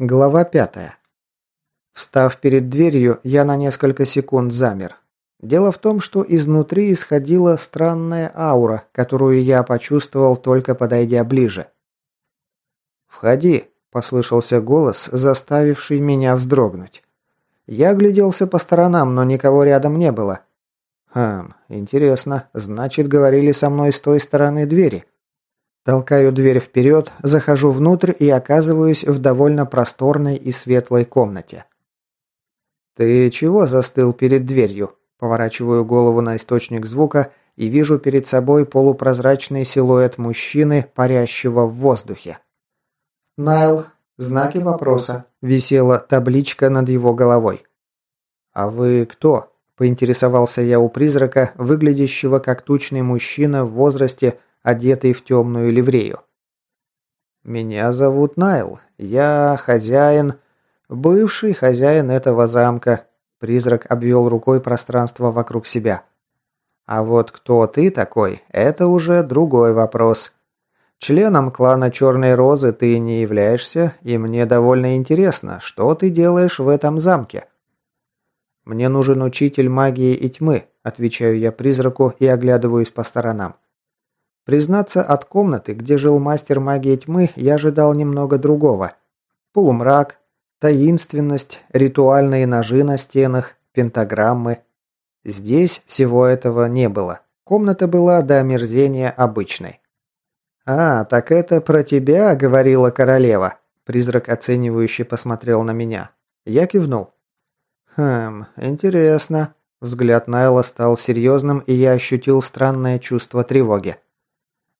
Глава пятая. Встав перед дверью, я на несколько секунд замер. Дело в том, что изнутри исходила странная аура, которую я почувствовал только подойдя ближе. «Входи», – послышался голос, заставивший меня вздрогнуть. Я огляделся по сторонам, но никого рядом не было. Хм, интересно, значит, говорили со мной с той стороны двери. Толкаю дверь вперед, захожу внутрь и оказываюсь в довольно просторной и светлой комнате. «Ты чего застыл перед дверью?» Поворачиваю голову на источник звука и вижу перед собой полупрозрачный силуэт мужчины, парящего в воздухе. «Найл, знаки вопроса», – висела табличка над его головой. «А вы кто?» – поинтересовался я у призрака, выглядящего как тучный мужчина в возрасте – одетый в темную ливрею. «Меня зовут Найл. Я хозяин, бывший хозяин этого замка». Призрак обвел рукой пространство вокруг себя. «А вот кто ты такой, это уже другой вопрос. Членом клана Черной Розы ты не являешься, и мне довольно интересно, что ты делаешь в этом замке». «Мне нужен учитель магии и тьмы», – отвечаю я призраку и оглядываюсь по сторонам. Признаться, от комнаты, где жил мастер магии тьмы, я ожидал немного другого. Полумрак, таинственность, ритуальные ножи на стенах, пентаграммы. Здесь всего этого не было. Комната была до омерзения обычной. «А, так это про тебя», — говорила королева. Призрак оценивающе посмотрел на меня. Я кивнул. «Хм, интересно». Взгляд Найла стал серьезным, и я ощутил странное чувство тревоги.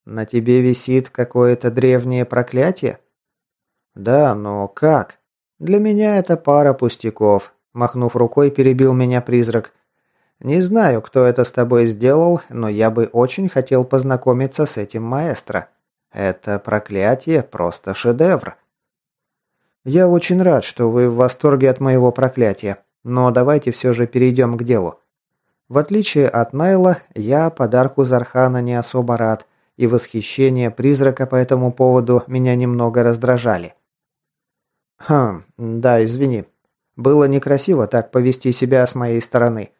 На тебе висит какое-то древнее проклятие? Да, но как? Для меня это пара пустяков. Махнув рукой, перебил меня призрак. Не знаю, кто это с тобой сделал, но я бы очень хотел познакомиться с этим маэстро. Это проклятие просто шедевр. Я очень рад, что вы в восторге от моего проклятия, но давайте все же перейдем к делу. В отличие от Найла, я подарку Зархана не особо рад, и восхищение призрака по этому поводу меня немного раздражали. «Хм, да, извини. Было некрасиво так повести себя с моей стороны».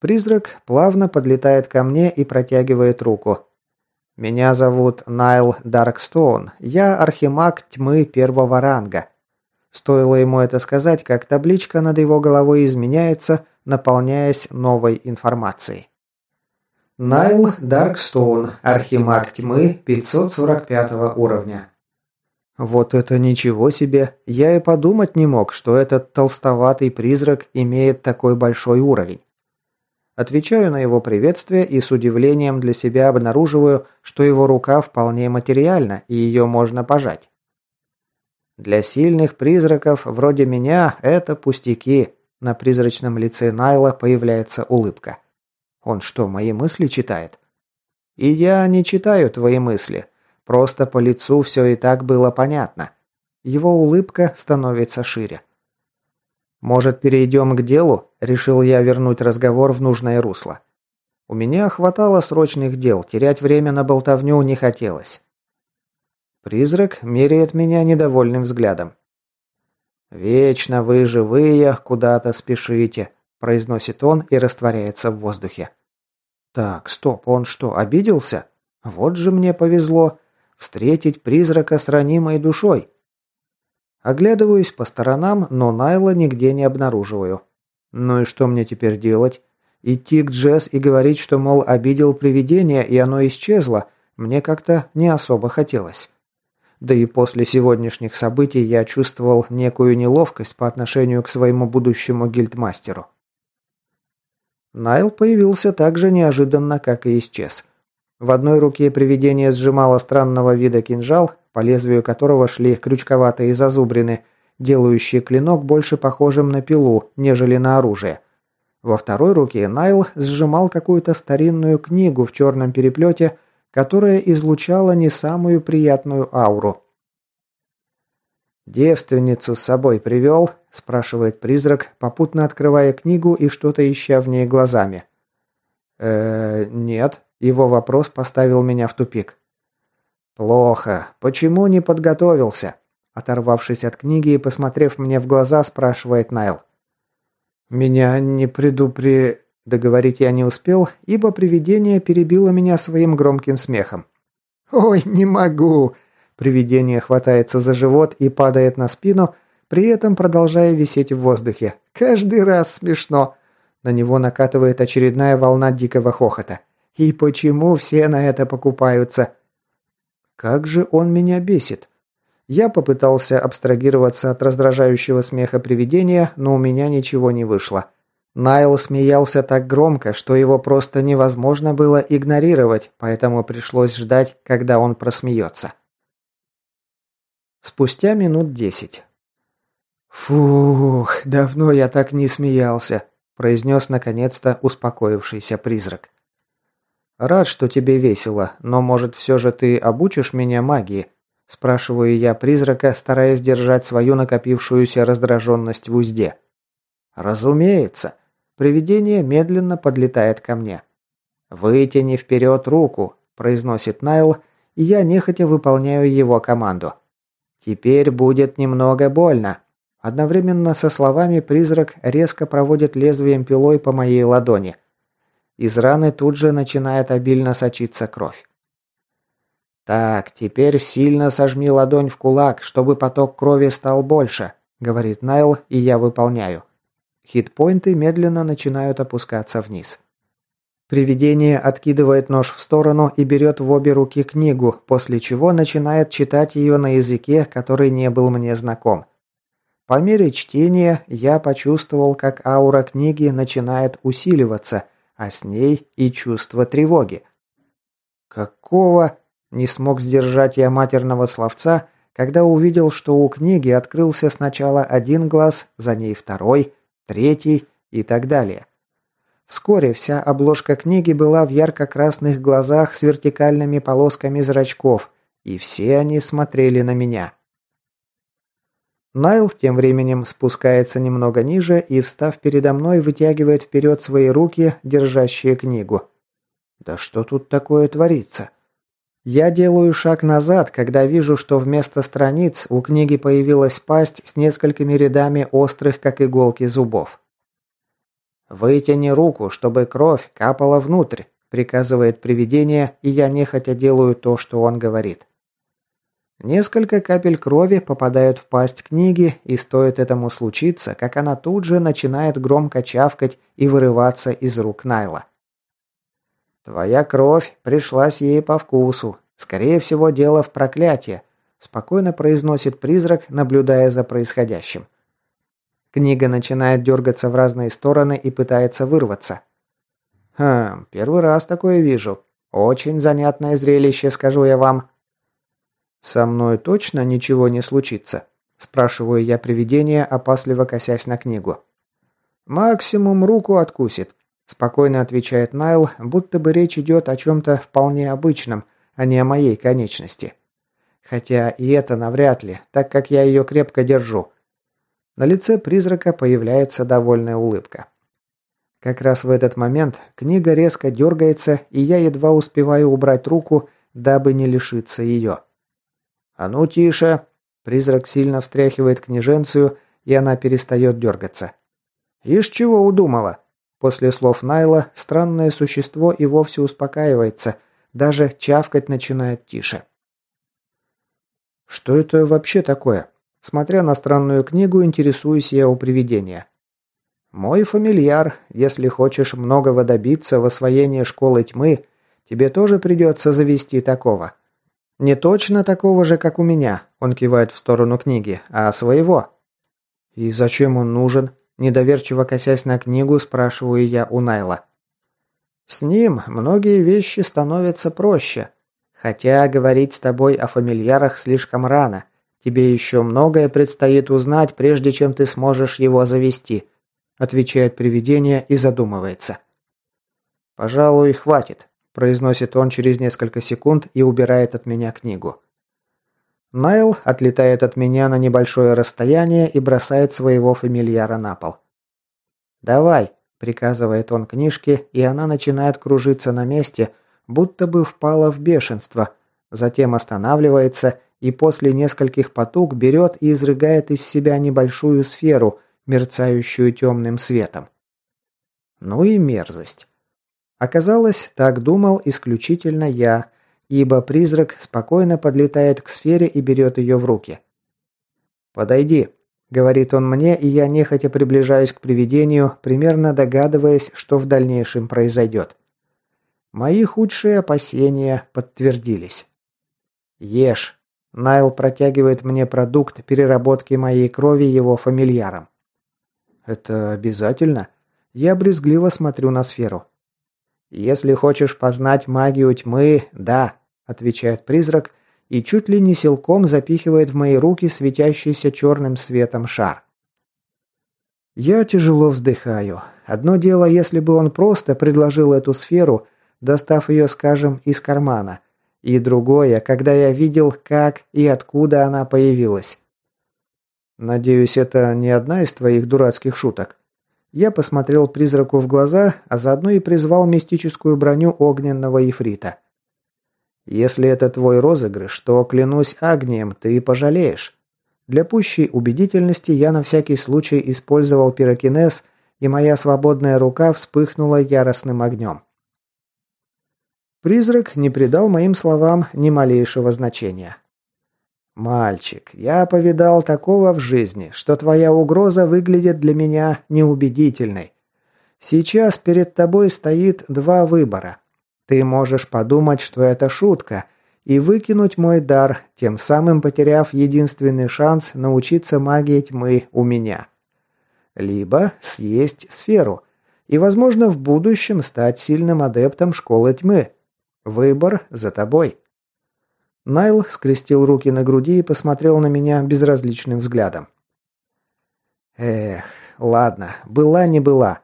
Призрак плавно подлетает ко мне и протягивает руку. «Меня зовут Найл Даркстоун. Я архимаг тьмы первого ранга». Стоило ему это сказать, как табличка над его головой изменяется, наполняясь новой информацией. Найл Даркстоун, Архимаг Тьмы 545 уровня. Вот это ничего себе! Я и подумать не мог, что этот толстоватый призрак имеет такой большой уровень. Отвечаю на его приветствие и с удивлением для себя обнаруживаю, что его рука вполне материальна и ее можно пожать. Для сильных призраков вроде меня это пустяки. На призрачном лице Найла появляется улыбка. Он что, мои мысли читает? И я не читаю твои мысли. Просто по лицу все и так было понятно. Его улыбка становится шире. «Может, перейдем к делу?» – решил я вернуть разговор в нужное русло. У меня хватало срочных дел, терять время на болтовню не хотелось. Призрак меряет меня недовольным взглядом. «Вечно вы живые, куда-то спешите», произносит он и растворяется в воздухе. Так, стоп, он что, обиделся? Вот же мне повезло встретить призрака с ранимой душой. Оглядываюсь по сторонам, но Найла нигде не обнаруживаю. Ну и что мне теперь делать? Идти к Джесс и говорить, что, мол, обидел привидение и оно исчезло, мне как-то не особо хотелось. Да и после сегодняшних событий я чувствовал некую неловкость по отношению к своему будущему гильдмастеру. Найл появился так же неожиданно, как и исчез. В одной руке привидение сжимало странного вида кинжал, по лезвию которого шли крючковатые зазубрины, делающие клинок больше похожим на пилу, нежели на оружие. Во второй руке Найл сжимал какую-то старинную книгу в черном переплете, которая излучала не самую приятную ауру. «Девственницу с собой привел?» – спрашивает призрак, попутно открывая книгу и что-то ища в ней глазами. э нет». Его вопрос поставил меня в тупик. «Плохо. Почему не подготовился?» Оторвавшись от книги и посмотрев мне в глаза, спрашивает Найл. «Меня не предупре...» Договорить я не успел, ибо привидение перебило меня своим громким смехом. «Ой, не могу!» Привидение хватается за живот и падает на спину, при этом продолжая висеть в воздухе. «Каждый раз смешно!» На него накатывает очередная волна дикого хохота. «И почему все на это покупаются?» «Как же он меня бесит!» Я попытался абстрагироваться от раздражающего смеха привидения, но у меня ничего не вышло. Найл смеялся так громко, что его просто невозможно было игнорировать, поэтому пришлось ждать, когда он просмеется. Спустя минут десять. «Фух, давно я так не смеялся», – произнес наконец-то успокоившийся призрак. «Рад, что тебе весело, но, может, все же ты обучишь меня магии?» – спрашиваю я призрака, стараясь держать свою накопившуюся раздраженность в узде. «Разумеется», Привидение медленно подлетает ко мне. «Вытяни вперед руку», – произносит Найл, и я нехотя выполняю его команду. «Теперь будет немного больно». Одновременно со словами призрак резко проводит лезвием пилой по моей ладони. Из раны тут же начинает обильно сочиться кровь. «Так, теперь сильно сожми ладонь в кулак, чтобы поток крови стал больше», — говорит Найл, и я выполняю. Хитпоинты медленно начинают опускаться вниз. Привидение откидывает нож в сторону и берет в обе руки книгу, после чего начинает читать ее на языке, который не был мне знаком. По мере чтения я почувствовал, как аура книги начинает усиливаться, а с ней и чувство тревоги. «Какого?» – не смог сдержать я матерного словца, когда увидел, что у книги открылся сначала один глаз, за ней второй – третий и так далее. Вскоре вся обложка книги была в ярко-красных глазах с вертикальными полосками зрачков, и все они смотрели на меня. Найл тем временем спускается немного ниже и, встав передо мной, вытягивает вперед свои руки, держащие книгу. Да что тут такое творится? Я делаю шаг назад, когда вижу, что вместо страниц у книги появилась пасть с несколькими рядами острых, как иголки, зубов. «Вытяни руку, чтобы кровь капала внутрь», – приказывает привидение, и я нехотя делаю то, что он говорит. Несколько капель крови попадают в пасть книги, и стоит этому случиться, как она тут же начинает громко чавкать и вырываться из рук Найла. «Твоя кровь пришлась ей по вкусу. Скорее всего, дело в проклятии», – спокойно произносит призрак, наблюдая за происходящим. Книга начинает дергаться в разные стороны и пытается вырваться. «Хм, первый раз такое вижу. Очень занятное зрелище, скажу я вам». «Со мной точно ничего не случится?» – спрашиваю я привидение, опасливо косясь на книгу. «Максимум руку откусит. Спокойно отвечает Найл, будто бы речь идет о чем-то вполне обычном, а не о моей конечности. Хотя и это навряд ли, так как я ее крепко держу. На лице призрака появляется довольная улыбка. Как раз в этот момент книга резко дергается, и я едва успеваю убрать руку, дабы не лишиться ее. «А ну тише!» Призрак сильно встряхивает княженцию, и она перестает дергаться. «Ишь чего удумала? После слов Найла странное существо и вовсе успокаивается, даже чавкать начинает тише. Что это вообще такое? Смотря на странную книгу, интересуюсь я у привидения. Мой фамильяр, если хочешь многого добиться в освоении школы тьмы, тебе тоже придется завести такого. Не точно такого же, как у меня, он кивает в сторону книги, а своего. И зачем он нужен? Недоверчиво косясь на книгу, спрашиваю я у Найла. С ним многие вещи становятся проще. Хотя говорить с тобой о фамильярах слишком рано. Тебе еще многое предстоит узнать, прежде чем ты сможешь его завести», отвечает привидение и задумывается. «Пожалуй, хватит», произносит он через несколько секунд и убирает от меня книгу. Найл отлетает от меня на небольшое расстояние и бросает своего фамильяра на пол. «Давай», – приказывает он книжке, и она начинает кружиться на месте, будто бы впала в бешенство, затем останавливается и после нескольких потуг берет и изрыгает из себя небольшую сферу, мерцающую темным светом. Ну и мерзость. Оказалось, так думал исключительно я, ибо призрак спокойно подлетает к сфере и берет ее в руки. «Подойди», — говорит он мне, и я нехотя приближаюсь к привидению, примерно догадываясь, что в дальнейшем произойдет. Мои худшие опасения подтвердились. «Ешь». Найл протягивает мне продукт переработки моей крови его фамильяром. «Это обязательно?» Я брезгливо смотрю на сферу. «Если хочешь познать магию тьмы, да», — отвечает призрак и чуть ли не силком запихивает в мои руки светящийся черным светом шар. Я тяжело вздыхаю. Одно дело, если бы он просто предложил эту сферу, достав ее, скажем, из кармана, и другое, когда я видел, как и откуда она появилась. Надеюсь, это не одна из твоих дурацких шуток. Я посмотрел призраку в глаза, а заодно и призвал мистическую броню огненного ифрита. Если это твой розыгрыш, то, клянусь агнием, ты пожалеешь. Для пущей убедительности я на всякий случай использовал пирокинез, и моя свободная рука вспыхнула яростным огнем. Призрак не придал моим словам ни малейшего значения. «Мальчик, я повидал такого в жизни, что твоя угроза выглядит для меня неубедительной. Сейчас перед тобой стоит два выбора. Ты можешь подумать, что это шутка, и выкинуть мой дар, тем самым потеряв единственный шанс научиться магии тьмы у меня. Либо съесть сферу, и, возможно, в будущем стать сильным адептом школы тьмы. Выбор за тобой. Найл скрестил руки на груди и посмотрел на меня безразличным взглядом. Эх, ладно, была не была.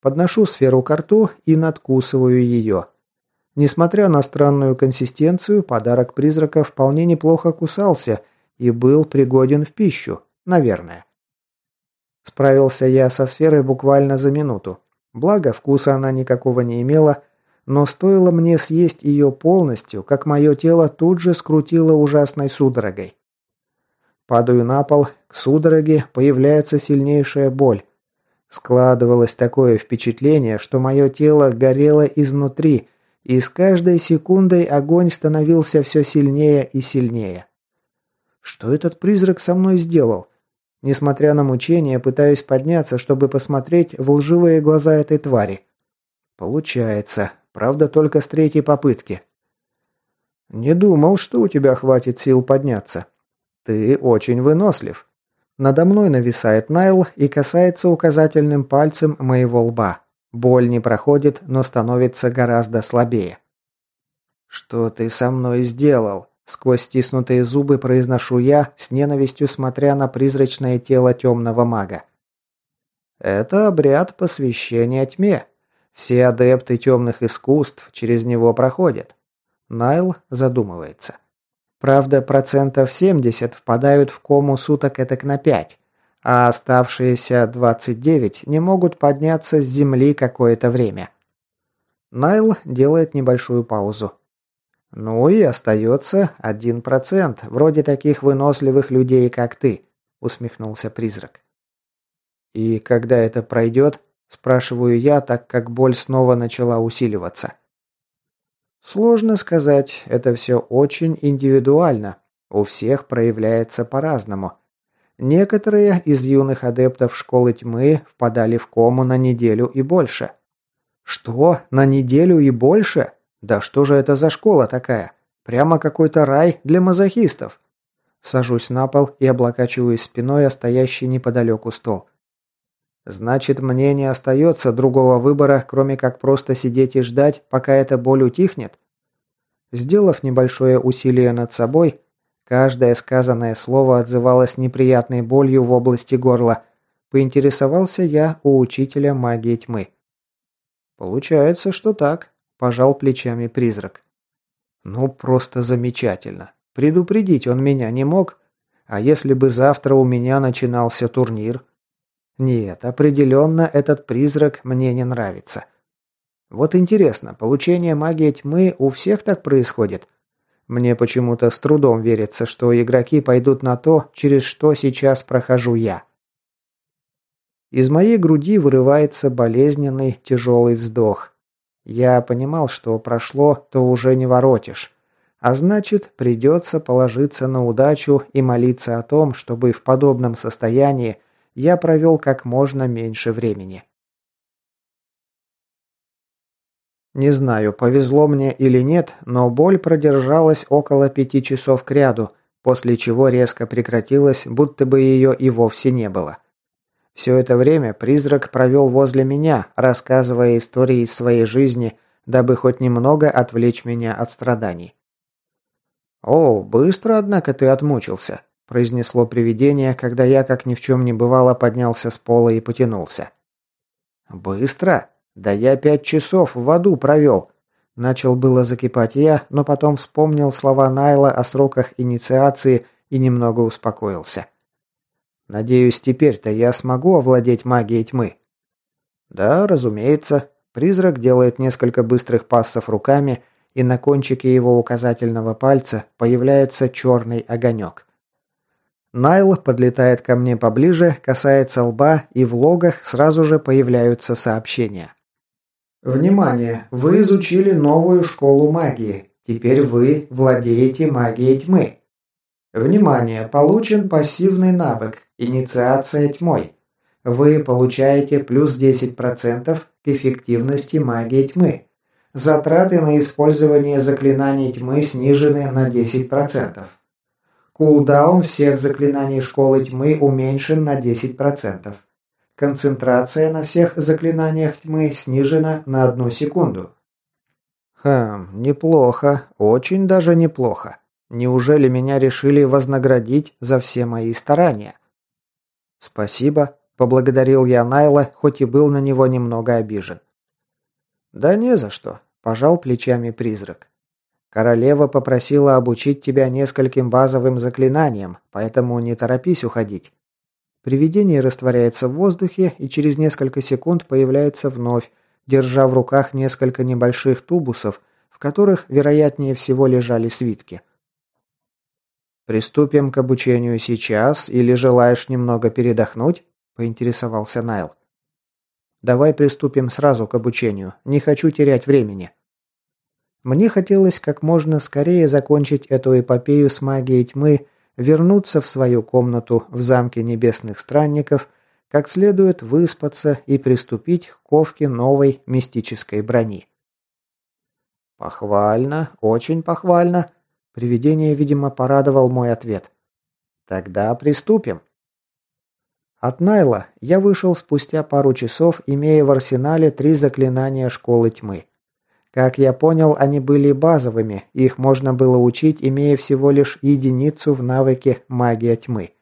Подношу сферу к рту и надкусываю ее. Несмотря на странную консистенцию, подарок призрака вполне неплохо кусался и был пригоден в пищу, наверное. Справился я со сферой буквально за минуту. Благо, вкуса она никакого не имела, но стоило мне съесть ее полностью, как мое тело тут же скрутило ужасной судорогой. Падаю на пол, к судороге появляется сильнейшая боль. Складывалось такое впечатление, что мое тело горело изнутри, и с каждой секундой огонь становился все сильнее и сильнее. Что этот призрак со мной сделал? Несмотря на мучения, пытаюсь подняться, чтобы посмотреть в лживые глаза этой твари. Получается. Правда, только с третьей попытки. Не думал, что у тебя хватит сил подняться. Ты очень вынослив. Надо мной нависает Найл и касается указательным пальцем моего лба. Боль не проходит, но становится гораздо слабее. «Что ты со мной сделал?» Сквозь стиснутые зубы произношу я, с ненавистью смотря на призрачное тело темного мага. «Это обряд посвящения тьме», все адепты темных искусств через него проходят. Найл задумывается. Правда, процентов 70 впадают в кому суток этак на 5, а оставшиеся 29 не могут подняться с земли какое-то время. Найл делает небольшую паузу. «Ну и остается один процент, вроде таких выносливых людей, как ты», — усмехнулся призрак. «И когда это пройдет?» Спрашиваю я, так как боль снова начала усиливаться. Сложно сказать, это все очень индивидуально. У всех проявляется по-разному. Некоторые из юных адептов школы тьмы впадали в кому на неделю и больше. Что? На неделю и больше? Да что же это за школа такая? Прямо какой-то рай для мазохистов. Сажусь на пол и облокачиваюсь спиной о стоящий неподалеку стол. Значит, мне не остается другого выбора, кроме как просто сидеть и ждать, пока эта боль утихнет? Сделав небольшое усилие над собой, каждое сказанное слово отзывалось неприятной болью в области горла. Поинтересовался я у учителя магии тьмы. «Получается, что так», – пожал плечами призрак. «Ну, просто замечательно. Предупредить он меня не мог. А если бы завтра у меня начинался турнир?» Нет, определенно этот призрак мне не нравится. Вот интересно, получение магии тьмы у всех так происходит? Мне почему-то с трудом верится, что игроки пойдут на то, через что сейчас прохожу я. Из моей груди вырывается болезненный, тяжелый вздох. Я понимал, что прошло, то уже не воротишь. А значит, придется положиться на удачу и молиться о том, чтобы в подобном состоянии я провел как можно меньше времени. Не знаю, повезло мне или нет, но боль продержалась около пяти часов кряду, после чего резко прекратилась, будто бы ее и вовсе не было. Все это время призрак провел возле меня, рассказывая истории из своей жизни, дабы хоть немного отвлечь меня от страданий. «О, быстро, однако, ты отмучился», – произнесло привидение, когда я, как ни в чем не бывало, поднялся с пола и потянулся. «Быстро?» «Да я пять часов в аду провел!» Начал было закипать я, но потом вспомнил слова Найла о сроках инициации и немного успокоился. «Надеюсь, теперь-то я смогу овладеть магией тьмы?» «Да, разумеется». Призрак делает несколько быстрых пассов руками, и на кончике его указательного пальца появляется черный огонек. Найл подлетает ко мне поближе, касается лба, и в логах сразу же появляются сообщения. Внимание! Вы изучили новую школу магии. Теперь вы владеете магией тьмы. Внимание! Получен пассивный навык «Инициация тьмой». Вы получаете плюс 10% к эффективности магии тьмы. Затраты на использование заклинаний тьмы снижены на 10%. Кулдаун всех заклинаний школы тьмы уменьшен на 10%. Концентрация на всех заклинаниях тьмы снижена на одну секунду. Хм, неплохо, очень даже неплохо. Неужели меня решили вознаградить за все мои старания? Спасибо, поблагодарил я Найла, хоть и был на него немного обижен. Да не за что, пожал плечами призрак. Королева попросила обучить тебя нескольким базовым заклинаниям, поэтому не торопись уходить. Привидение растворяется в воздухе и через несколько секунд появляется вновь, держа в руках несколько небольших тубусов, в которых, вероятнее всего, лежали свитки. «Приступим к обучению сейчас или желаешь немного передохнуть?» – поинтересовался Найл. «Давай приступим сразу к обучению. Не хочу терять времени». Мне хотелось как можно скорее закончить эту эпопею с магией тьмы вернуться в свою комнату в замке небесных странников, как следует выспаться и приступить к ковке новой мистической брони. «Похвально, очень похвально», – привидение, видимо, порадовал мой ответ. «Тогда приступим». От Найла я вышел спустя пару часов, имея в арсенале три заклинания Школы Тьмы. Как я понял, они были базовыми, их можно было учить, имея всего лишь единицу в навыке «Магия тьмы».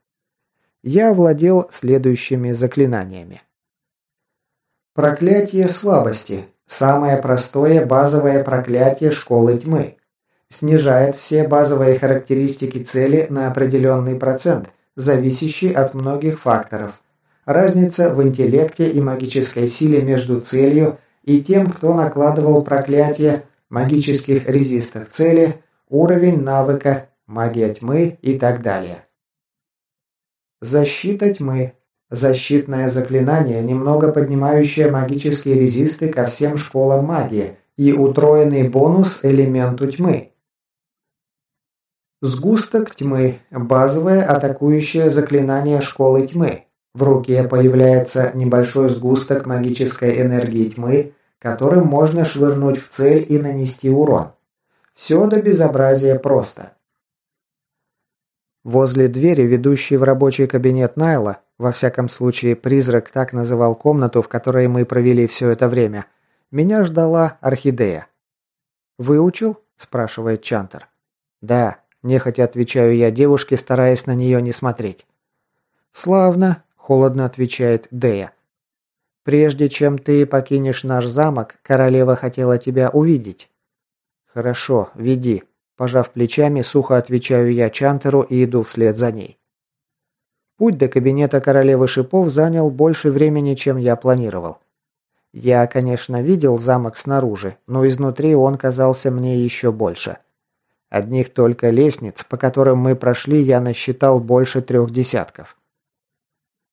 Я владел следующими заклинаниями. Проклятие слабости. Самое простое базовое проклятие школы тьмы. Снижает все базовые характеристики цели на определенный процент, зависящий от многих факторов. Разница в интеллекте и магической силе между целью и тем, кто накладывал проклятие магических резистов цели, уровень навыка, магия тьмы и так далее. Защита тьмы. Защитное заклинание, немного поднимающее магические резисты ко всем школам магии и утроенный бонус элементу тьмы. Сгусток тьмы. Базовое атакующее заклинание школы тьмы. В руке появляется небольшой сгусток магической энергии тьмы, которым можно швырнуть в цель и нанести урон. Все до безобразия просто. Возле двери, ведущей в рабочий кабинет Найла, во всяком случае призрак так называл комнату, в которой мы провели все это время, меня ждала орхидея. «Выучил?» – спрашивает Чантер. «Да», – нехотя отвечаю я девушке, стараясь на нее не смотреть. «Славно», Холодно отвечает Дея. «Прежде чем ты покинешь наш замок, королева хотела тебя увидеть». «Хорошо, веди». Пожав плечами, сухо отвечаю я Чантеру и иду вслед за ней. Путь до кабинета королевы шипов занял больше времени, чем я планировал. Я, конечно, видел замок снаружи, но изнутри он казался мне еще больше. Одних только лестниц, по которым мы прошли, я насчитал больше трех десятков.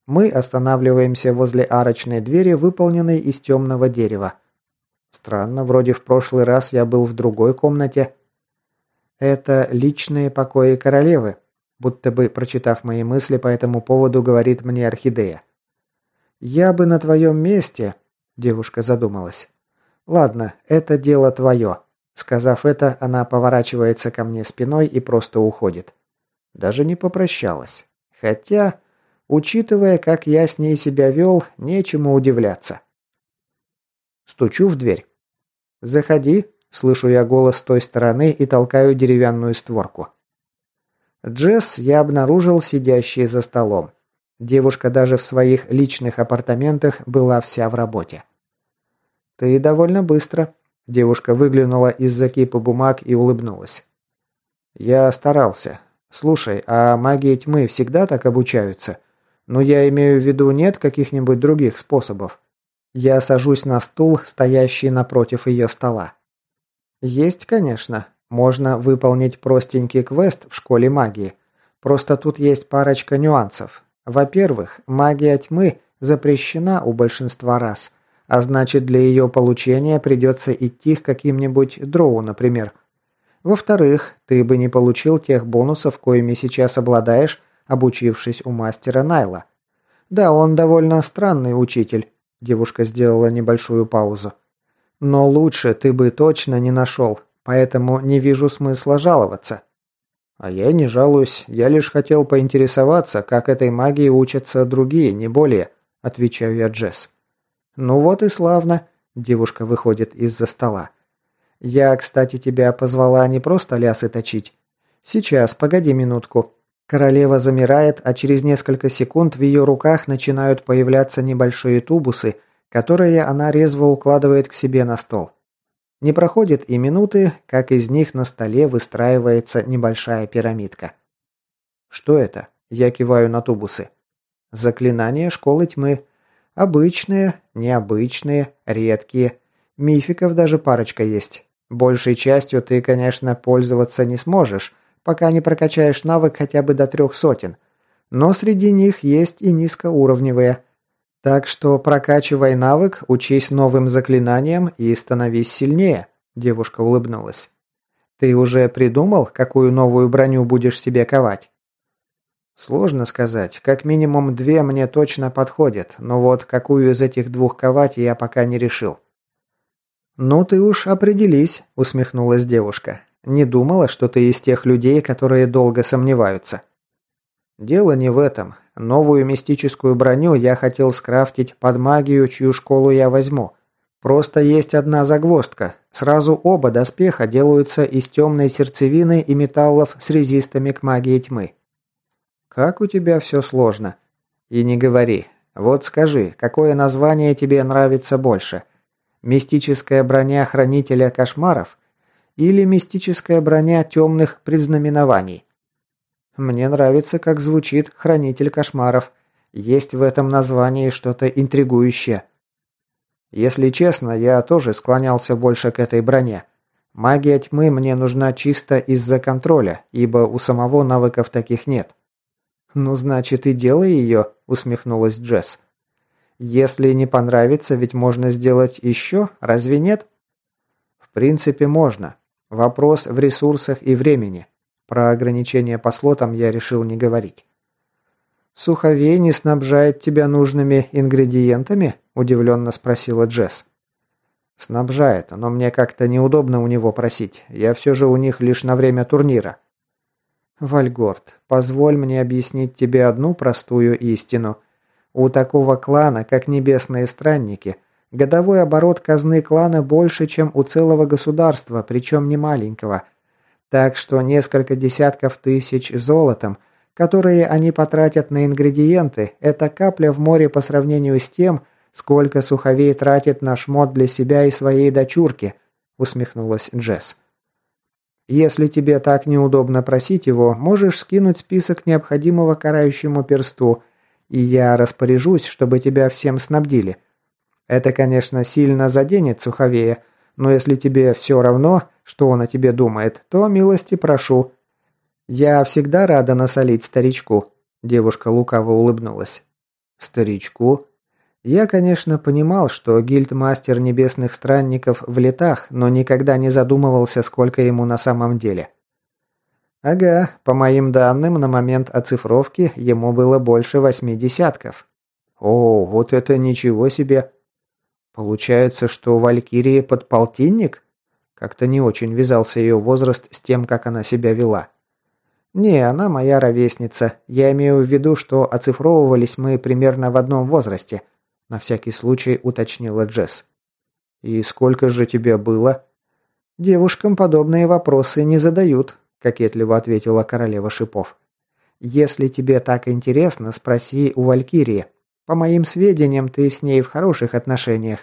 Мы останавливаемся возле арочной двери, выполненной из темного дерева. Странно, вроде в прошлый раз я был в другой комнате. Это личные покои королевы, будто бы, прочитав мои мысли по этому поводу, говорит мне Орхидея. «Я бы на твоем месте...» – девушка задумалась. «Ладно, это дело твое». Сказав это, она поворачивается ко мне спиной и просто уходит. Даже не попрощалась. Хотя, учитывая, как я с ней себя вел, нечему удивляться. Стучу в дверь. «Заходи», – слышу я голос с той стороны и толкаю деревянную створку. Джесс я обнаружил сидящей за столом. Девушка даже в своих личных апартаментах была вся в работе. «Ты довольно быстро», – девушка выглянула из-за кипа бумаг и улыбнулась. «Я старался. Слушай, а магии тьмы всегда так обучаются? Ну, я имею в виду, нет каких-нибудь других способов?» Я сажусь на стул, стоящий напротив ее стола. «Есть, конечно. Можно выполнить простенький квест в школе магии. Просто тут есть парочка нюансов. Во-первых, магия тьмы запрещена у большинства рас, а значит для ее получения придется идти к каким-нибудь дроу, например. Во-вторых, ты бы не получил тех бонусов, коими сейчас обладаешь, обучившись у мастера Найла. Да, он довольно странный учитель. Девушка сделала небольшую паузу. Но лучше ты бы точно не нашел, Поэтому не вижу смысла жаловаться. А я не жалуюсь, я лишь хотел поинтересоваться, как этой магии учатся другие, не более, отвечаю я Джесс. Ну вот и славно, девушка выходит из-за стола. Я, кстати, тебя позвала не просто лясы точить. Сейчас, погоди минутку. Королева замирает, а через несколько секунд в ее руках начинают появляться небольшие тубусы, которые она резво укладывает к себе на стол. Не проходит и минуты, как из них на столе выстраивается небольшая пирамидка. Что это? Я киваю на тубусы. Заклинания школы тьмы. Обычные, необычные, редкие. Мификов даже парочка есть. Большей частью ты, конечно, пользоваться не сможешь, пока не прокачаешь навык хотя бы до трех сотен. Но среди них есть и низкоуровневые – так что прокачивай навык, учись новым заклинаниям и становись сильнее», – девушка улыбнулась. «Ты уже придумал, какую новую броню будешь себе ковать?» «Сложно сказать. Как минимум две мне точно подходят, но вот какую из этих двух ковать я пока не решил». «Ну ты уж определись», – усмехнулась девушка. «Не думала, что ты из тех людей, которые долго сомневаются». «Дело не в этом. Новую мистическую броню я хотел скрафтить под магию, чью школу я возьму. Просто есть одна загвоздка. Сразу оба доспеха делаются из темной сердцевины и металлов с резистами к магии тьмы. Как у тебя все сложно. И не говори. Вот скажи, какое название тебе нравится больше? Мистическая броня Хранителя Кошмаров или мистическая броня темных предзнаменований? Мне нравится, как звучит «Хранитель кошмаров». Есть в этом названии что-то интригующее. Если честно, я тоже склонялся больше к этой броне. Магия тьмы мне нужна чисто из-за контроля, ибо у самого навыков таких нет. «Ну, значит, и делай ее», – усмехнулась Джесс. «Если не понравится, ведь можно сделать еще, разве нет?» «В принципе, можно. Вопрос в ресурсах и времени. Про ограничения по слотам я решил не говорить. «Суховей не снабжает тебя нужными ингредиентами?» – удивленно спросила Джесс. «Снабжает, но мне как-то неудобно у него просить. Я все же у них лишь на время турнира». «Вальгорд, позволь мне объяснить тебе одну простую истину. У такого клана, как Небесные Странники, годовой оборот казны клана больше, чем у целого государства, причем не маленького – так что несколько десятков тысяч золотом, которые они потратят на ингредиенты, это капля в море по сравнению с тем, сколько Суховей тратит на шмот для себя и своей дочурки, усмехнулась Джесс. Если тебе так неудобно просить его, можешь скинуть список необходимого карающему персту, и я распоряжусь, чтобы тебя всем снабдили. Это, конечно, сильно заденет Суховея, Но если тебе все равно, что он о тебе думает, то милости прошу. Я всегда рада насолить старичку». Девушка лукаво улыбнулась. «Старичку?» Я, конечно, понимал, что гильдмастер небесных странников в летах, но никогда не задумывался, сколько ему на самом деле. Ага, по моим данным, на момент оцифровки ему было больше восьми десятков. О, вот это ничего себе. Получается, что Валькирия подполтинник? Как-то не очень вязался ее возраст с тем, как она себя вела. Не, она моя ровесница. Я имею в виду, что оцифровывались мы примерно в одном возрасте. На всякий случай уточнила Джесс. «И сколько же тебе было?» «Девушкам подобные вопросы не задают», – кокетливо ответила королева шипов. «Если тебе так интересно, спроси у Валькирии. По моим сведениям, ты с ней в хороших отношениях».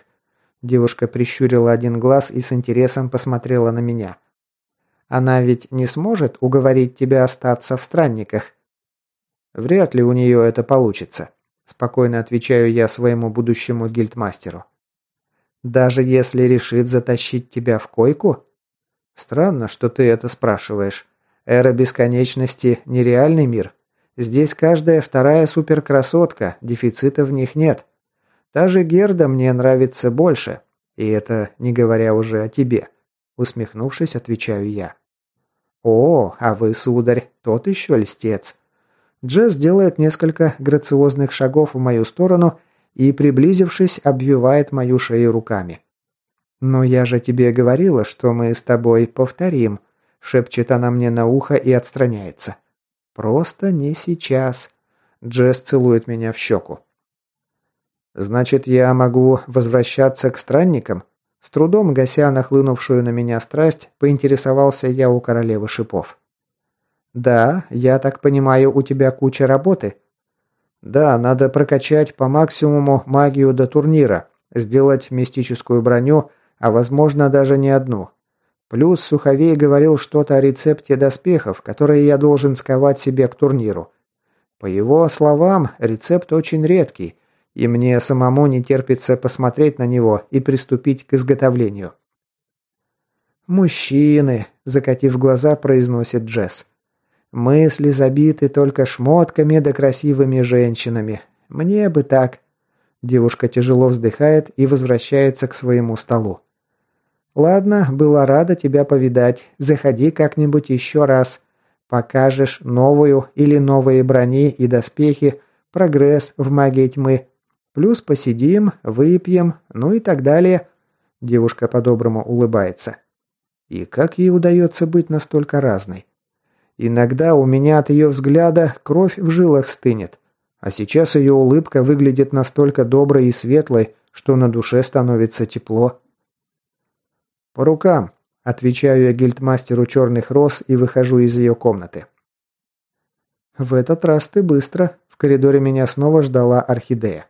Девушка прищурила один глаз и с интересом посмотрела на меня. «Она ведь не сможет уговорить тебя остаться в странниках?» «Вряд ли у нее это получится», Спокойно отвечаю я своему будущему гильдмастеру. Даже если решит затащить тебя в койку? Странно, что ты это спрашиваешь. Эра бесконечности – нереальный мир. Здесь каждая вторая суперкрасотка, дефицита в них нет. Та же Герда мне нравится больше. И это не говоря уже о тебе. Усмехнувшись, отвечаю я. О, а вы, сударь, тот еще льстец. Джесс делает несколько грациозных шагов в мою сторону и, приблизившись, обвивает мою шею руками. «Но я же тебе говорила, что мы с тобой повторим», – шепчет она мне на ухо и отстраняется. «Просто не сейчас». Джесс целует меня в щеку. «Значит, я могу возвращаться к странникам?» С трудом гася нахлынувшую на меня страсть, поинтересовался я у королевы шипов. «Да, я так понимаю, у тебя куча работы?» «Да, надо прокачать по максимуму магию до турнира, сделать мистическую броню, а возможно даже не одну. Плюс Суховей говорил что-то о рецепте доспехов, которые я должен сковать себе к турниру. По его словам, рецепт очень редкий, и мне самому не терпится посмотреть на него и приступить к изготовлению». «Мужчины», – закатив глаза, произносит Джесс. Мысли забиты только шмотками да красивыми женщинами. Мне бы так. Девушка тяжело вздыхает и возвращается к своему столу. Ладно, была рада тебя повидать. Заходи как-нибудь еще раз. Покажешь новую или новые брони и доспехи, прогресс в магии тьмы. Плюс посидим, выпьем, ну и так далее. Девушка по-доброму улыбается. И как ей удается быть настолько разной? Иногда у меня от ее взгляда кровь в жилах стынет. А сейчас ее улыбка выглядит настолько доброй и светлой, что на душе становится тепло. «По рукам», – отвечаю я гильдмастеру черных роз и выхожу из ее комнаты. В этот раз ты быстро. В коридоре меня снова ждала орхидея.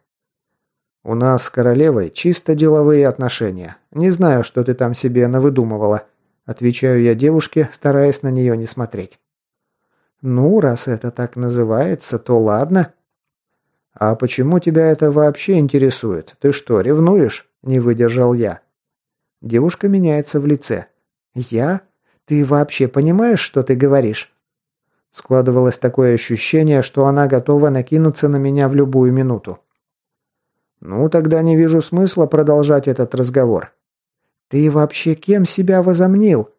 У нас с королевой чисто деловые отношения. Не знаю, что ты там себе навыдумывала. Отвечаю я девушке, стараясь на нее не смотреть. «Ну, раз это так называется, то ладно». «А почему тебя это вообще интересует? Ты что, ревнуешь?» – не выдержал я. Девушка меняется в лице. «Я? Ты вообще понимаешь, что ты говоришь?» Складывалось такое ощущение, что она готова накинуться на меня в любую минуту. «Ну, тогда не вижу смысла продолжать этот разговор». «Ты вообще кем себя возомнил?»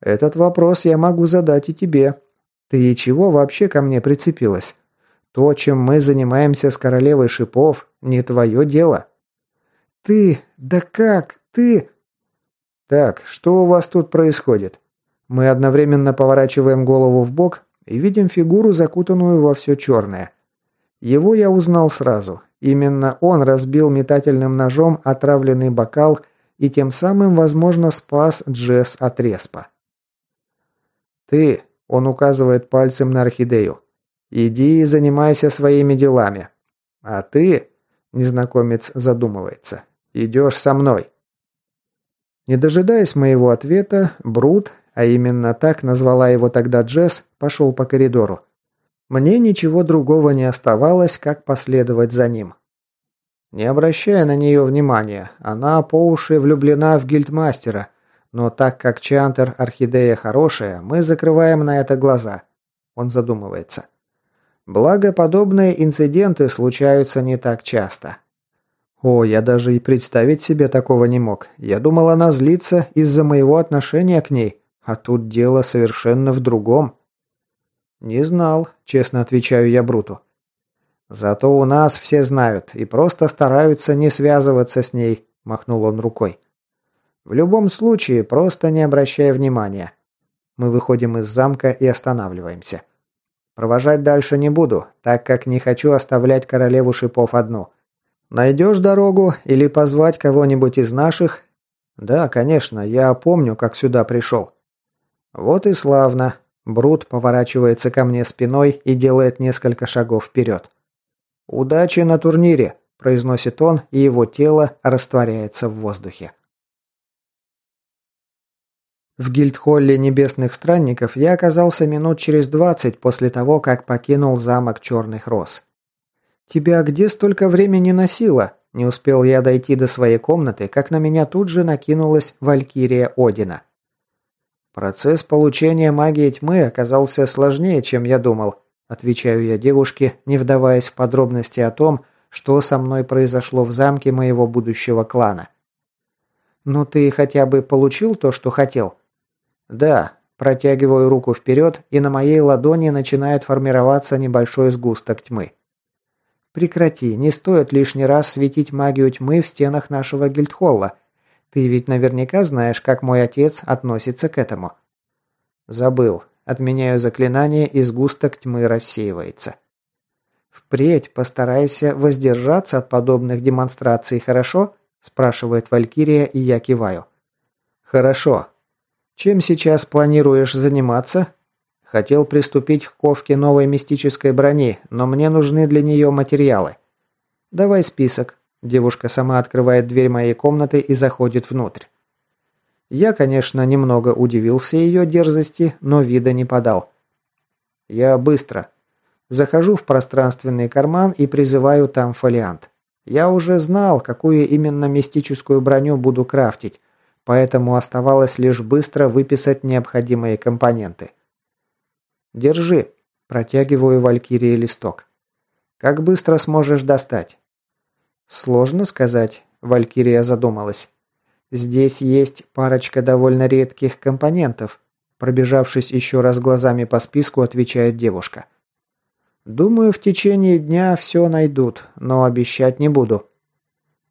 «Этот вопрос я могу задать и тебе», ты чего вообще ко мне прицепилась? То, чем мы занимаемся с королевой шипов, не твое дело. Ты? Да как? Ты? Так, что у вас тут происходит? Мы одновременно поворачиваем голову в бок и видим фигуру, закутанную во все черное. Его я узнал сразу. Именно он разбил метательным ножом отравленный бокал и тем самым, возможно, спас Джесс от респа. «Ты он указывает пальцем на орхидею. «Иди и занимайся своими делами. А ты...» Незнакомец задумывается. «Идешь со мной». Не дожидаясь моего ответа, Брут, а именно так назвала его тогда Джесс, пошел по коридору. Мне ничего другого не оставалось, как последовать за ним. Не обращая на нее внимания, она по уши влюблена в гильдмастера, но так как Чантер орхидея хорошая, мы закрываем на это глаза. Он задумывается. Благо, подобные инциденты случаются не так часто. О, я даже и представить себе такого не мог. Я думал, она злится из-за моего отношения к ней, а тут дело совершенно в другом. Не знал, честно отвечаю я Бруту. Зато у нас все знают и просто стараются не связываться с ней, махнул он рукой. В любом случае, просто не обращая внимания. Мы выходим из замка и останавливаемся. Провожать дальше не буду, так как не хочу оставлять королеву шипов одну. Найдешь дорогу или позвать кого-нибудь из наших? Да, конечно, я помню, как сюда пришел. Вот и славно. Брут поворачивается ко мне спиной и делает несколько шагов вперед. «Удачи на турнире!» – произносит он, и его тело растворяется в воздухе. В гильдхолле небесных странников я оказался минут через двадцать после того, как покинул замок Черных Роз. «Тебя где столько времени носило?» Не успел я дойти до своей комнаты, как на меня тут же накинулась Валькирия Одина. Процесс получения магии тьмы оказался сложнее, чем я думал, Отвечаю я девушке, не вдаваясь в подробности о том, что со мной произошло в замке моего будущего клана. «Ну ты хотя бы получил то, что хотел?» «Да». Протягиваю руку вперед, и на моей ладони начинает формироваться небольшой сгусток тьмы. «Прекрати, не стоит лишний раз светить магию тьмы в стенах нашего гильдхолла. Ты ведь наверняка знаешь, как мой отец относится к этому». «Забыл. Отменяю заклинание, и сгусток тьмы рассеивается. «Впредь постарайся воздержаться от подобных демонстраций, хорошо?» спрашивает Валькирия, и я киваю. «Хорошо. Чем сейчас планируешь заниматься?» «Хотел приступить к ковке новой мистической брони, но мне нужны для нее материалы». «Давай список». Девушка сама открывает дверь моей комнаты и заходит внутрь. Я, конечно, немного удивился ее дерзости, но вида не подал. Я быстро. Захожу в пространственный карман и призываю там фолиант. Я уже знал, какую именно мистическую броню буду крафтить, поэтому оставалось лишь быстро выписать необходимые компоненты. «Держи», – протягиваю Валькирии листок. «Как быстро сможешь достать?» «Сложно сказать», – Валькирия задумалась. Здесь есть парочка довольно редких компонентов. Пробежавшись еще раз глазами по списку, отвечает девушка. Думаю, в течение дня все найдут, но обещать не буду.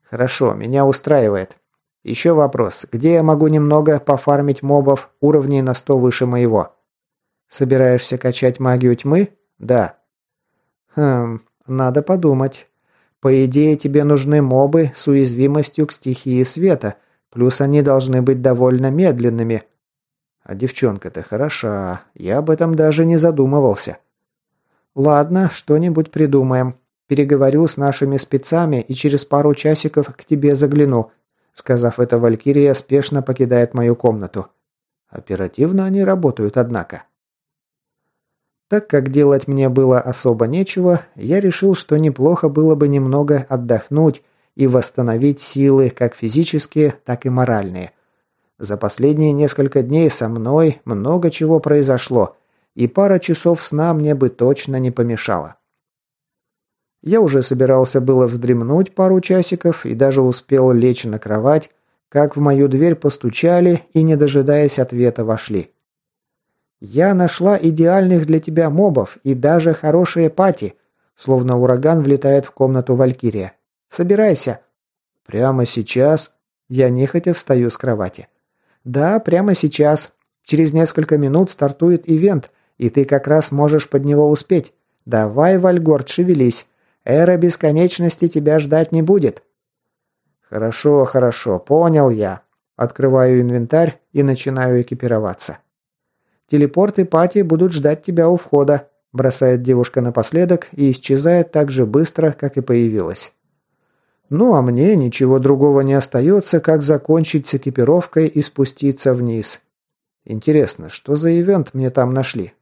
Хорошо, меня устраивает. Еще вопрос. Где я могу немного пофармить мобов уровней на 100 выше моего? Собираешься качать магию тьмы? Да. Хм, надо подумать. По идее, тебе нужны мобы с уязвимостью к стихии света – Плюс они должны быть довольно медленными. А девчонка-то хороша. Я об этом даже не задумывался. Ладно, что-нибудь придумаем. Переговорю с нашими спецами и через пару часиков к тебе загляну. Сказав это, Валькирия спешно покидает мою комнату. Оперативно они работают, однако. Так как делать мне было особо нечего, я решил, что неплохо было бы немного отдохнуть и восстановить силы как физические, так и моральные. За последние несколько дней со мной много чего произошло, и пара часов сна мне бы точно не помешала. Я уже собирался было вздремнуть пару часиков и даже успел лечь на кровать, как в мою дверь постучали и, не дожидаясь ответа, вошли. «Я нашла идеальных для тебя мобов и даже хорошие пати», словно ураган влетает в комнату Валькирия. Собирайся». «Прямо сейчас?» Я нехотя встаю с кровати. «Да, прямо сейчас. Через несколько минут стартует ивент, и ты как раз можешь под него успеть. Давай, Вальгорд, шевелись. Эра бесконечности тебя ждать не будет». «Хорошо, хорошо, понял я». Открываю инвентарь и начинаю экипироваться. «Телепорт и пати будут ждать тебя у входа», бросает девушка напоследок и исчезает так же быстро, как и появилась. Ну а мне ничего другого не остается, как закончить с экипировкой и спуститься вниз. Интересно, что за ивент мне там нашли?